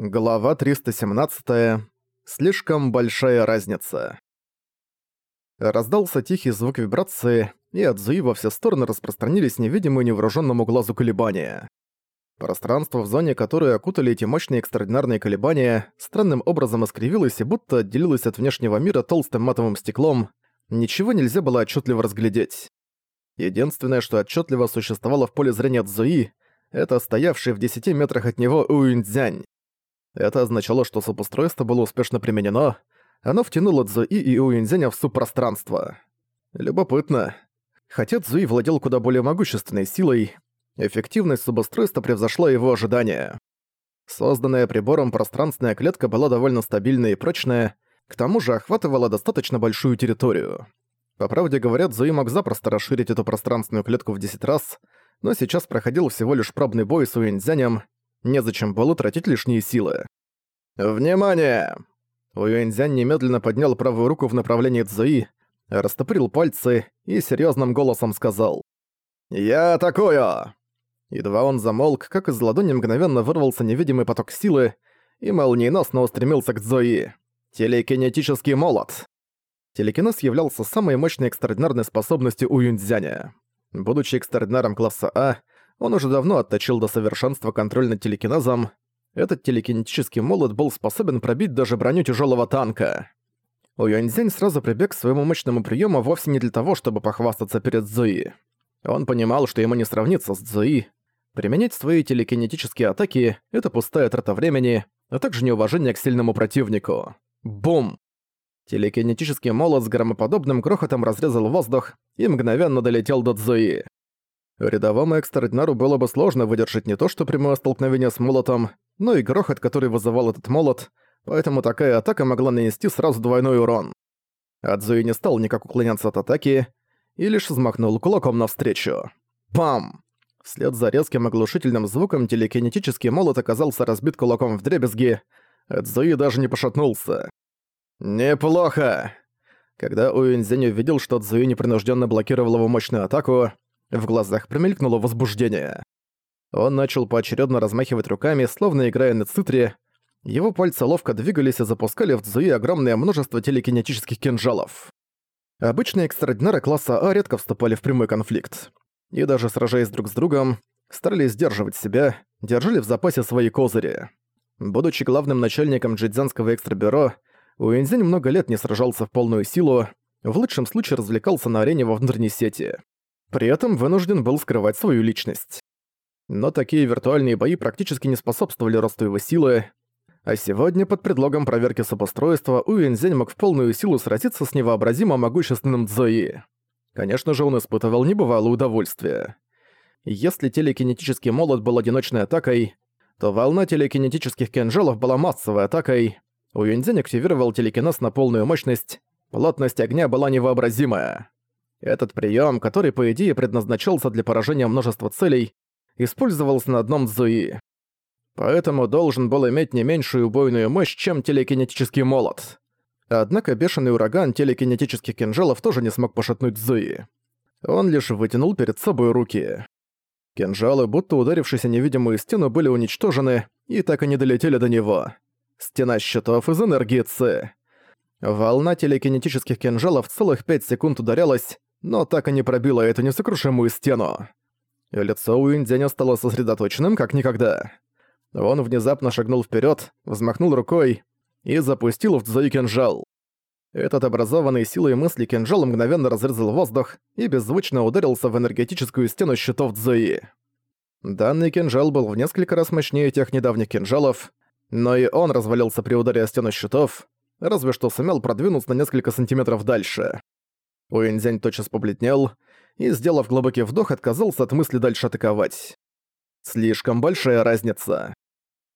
Глава 317. Слишком большая разница. Раздался тихий звук вибрации, и от Зуи во все стороны распространились невидимые невооруженному глазу колебания. Пространство в зоне, которую окутали эти мощные экстраординарные колебания, странным образом искривилось и будто отделилось от внешнего мира толстым матовым стеклом, ничего нельзя было отчетливо разглядеть. Единственное, что отчетливо существовало в поле зрения Цзуи, это стоявший в 10 метрах от него Уинцзянь. Это означало, что супустройство было успешно применено, оно втянуло Цзуи и Уинзяня в субпространство. Любопытно. Хотя Цзуи владел куда более могущественной силой, эффективность субустройства превзошла его ожидания. Созданная прибором пространственная клетка была довольно стабильная и прочная, к тому же охватывала достаточно большую территорию. По правде говоря, Цзуи мог запросто расширить эту пространственную клетку в 10 раз, но сейчас проходил всего лишь пробный бой с Уинзянем, Незачем было тратить лишние силы. «Внимание!» Уюэньцзянь немедленно поднял правую руку в направлении Цзуи, растопырил пальцы и серьезным голосом сказал «Я атакую!» Едва он замолк, как из ладони мгновенно вырвался невидимый поток силы и молниеносно устремился к Цзуи. Телекинетический молот. Телекинез являлся самой мощной экстраординарной способностью у Юньцзяня. Будучи экстраординаром класса А, он уже давно отточил до совершенства контроль над телекинезом. Этот телекинетический молот был способен пробить даже броню тяжелого танка. Уюаньзянь сразу прибег к своему мощному приему вовсе не для того, чтобы похвастаться перед Зуи. Он понимал, что ему не сравниться с Зуи. Применять свои телекинетические атаки — это пустая трата времени, а также неуважение к сильному противнику. Бум! Телекинетический молот с громоподобным грохотом разрезал воздух и мгновенно долетел до Цзуи. Рядовому экстраординару было бы сложно выдержать не то что прямое столкновение с молотом, но и грохот, который вызывал этот молот, поэтому такая атака могла нанести сразу двойной урон. Адзуи не стал никак уклоняться от атаки и лишь взмахнул кулаком навстречу. Пам! Вслед за резким оглушительным звуком телекинетический молот оказался разбит кулаком в дребезги, Адзуи даже не пошатнулся. «Неплохо!» Когда Уинзень увидел, что Цзуи непринужденно блокировал его мощную атаку, в глазах промелькнуло возбуждение. Он начал поочередно размахивать руками, словно играя на цитре. Его пальцы ловко двигались и запускали в Цзуи огромное множество телекинетических кинжалов. Обычные экстраординары класса А редко вступали в прямой конфликт. И даже сражаясь друг с другом, старались сдерживать себя, держали в запасе свои козыри. Будучи главным начальником джидзянского экстрабюро, Уэнзинь много лет не сражался в полную силу, в лучшем случае развлекался на арене во внутренней сети. При этом вынужден был скрывать свою личность. Но такие виртуальные бои практически не способствовали росту его силы, а сегодня под предлогом проверки субустройства Уинзень мог в полную силу сразиться с невообразимо могущественным Цзои. Конечно же, он испытывал небывалое удовольствие. Если телекинетический молот был одиночной атакой, то волна телекинетических кинжалов была массовой атакой. Уинзень активировал телекинез на полную мощность, плотность огня была невообразимая. Этот прием, который по идее предназначался для поражения множества целей, использовался на одном Цзуи. Поэтому должен был иметь не меньшую убойную мощь, чем телекинетический молот. Однако бешеный ураган телекинетических кинжалов тоже не смог пошатнуть Цзуи. Он лишь вытянул перед собой руки. Кинжалы, будто ударившись о невидимую стену, были уничтожены и так и не долетели до него. Стена щитов из энергии Ци. Волна телекинетических кинжалов целых пять секунд ударялась, но так и не пробила эту несокрушимую стену. Лицо Уиндзяня стало сосредоточенным, как никогда. Он внезапно шагнул вперед, взмахнул рукой и запустил в Цзуи кинжал. Этот образованный силой мысли кинжал мгновенно разрезал воздух и беззвучно ударился в энергетическую стену щитов Цзуи. Данный кинжал был в несколько раз мощнее тех недавних кинжалов, но и он развалился при ударе о стену щитов, разве что сумел продвинуться на несколько сантиметров дальше. Уэнзянь тотчас побледнел и, сделав глубокий вдох, отказался от мысли дальше атаковать. Слишком большая разница.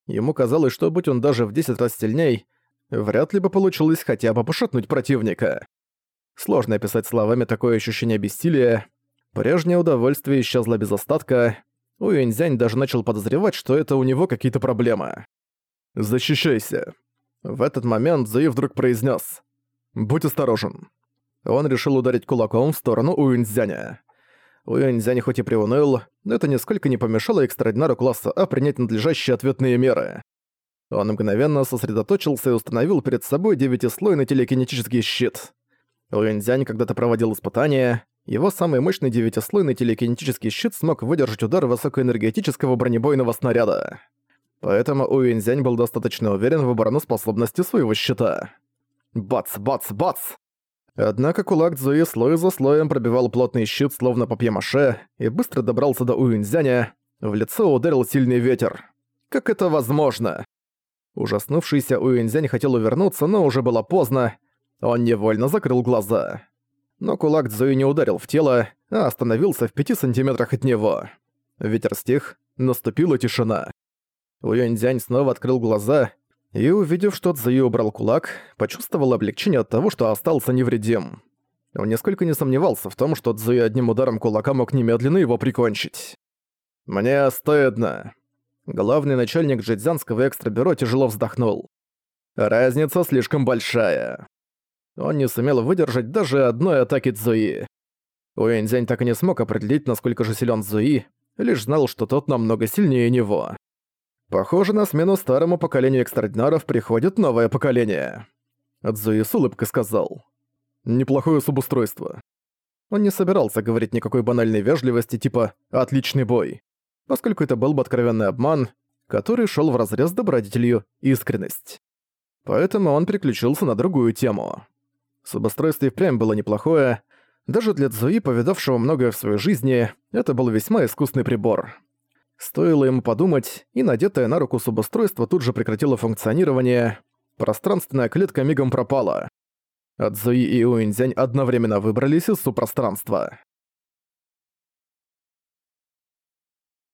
Ему казалось, что будь он даже в 10 раз сильней, вряд ли бы получилось хотя бы пошатнуть противника. Сложно описать словами такое ощущение бессилия. Прежнее удовольствие исчезло без остатка. Уэнзянь даже начал подозревать, что это у него какие-то проблемы. «Защищайся». В этот момент Зуи вдруг произнес: «Будь осторожен». Он решил ударить кулаком в сторону Уинзяня. Уинзянь хоть и приуныл, но это нисколько не помешало экстраординару класса А принять надлежащие ответные меры. Он мгновенно сосредоточился и установил перед собой девятислойный телекинетический щит. Уэнзянь когда-то проводил испытания, его самый мощный девятислойный телекинетический щит смог выдержать удар высокоэнергетического бронебойного снаряда. Поэтому Уэнзянь был достаточно уверен в обороноспособности своего щита. Бац, бац, бац! Однако кулак Цзуи слой за слоем пробивал плотный щит, словно папье-маше, и быстро добрался до Уинзяня. В лицо ударил сильный ветер. Как это возможно? Ужаснувшийся Уинзянь хотел увернуться, но уже было поздно. Он невольно закрыл глаза. Но кулак Цзуи не ударил в тело, а остановился в пяти сантиметрах от него. Ветер стих, наступила тишина. Уюньцзянь снова открыл глаза и, увидев, что Цзуи убрал кулак, почувствовал облегчение от того, что остался невредим. Он нисколько не сомневался в том, что Цзуи одним ударом кулака мог немедленно его прикончить. «Мне стыдно». Главный начальник джидзянского экстрабюро тяжело вздохнул. «Разница слишком большая». Он не сумел выдержать даже одной атаки Цзуи. Уэнзянь так и не смог определить, насколько же силен Цзуи, лишь знал, что тот намного сильнее него. Похоже, на смену старому поколению экстрадинаров приходит новое поколение. Цзуи с улыбкой сказал. Неплохое субустройство. Он не собирался говорить никакой банальной вежливости типа «отличный бой», поскольку это был бы откровенный обман, который шел вразрез с добродетелью искренность. Поэтому он переключился на другую тему. Субустройство и впрямь было неплохое. Даже для Цзуи, повидавшего многое в своей жизни, это был весьма искусный прибор. Стоило ему подумать, и надетое на руку субустройство тут же прекратило функционирование. Пространственная клетка мигом пропала. А Цзуи и Уинзянь одновременно выбрались из субпространства.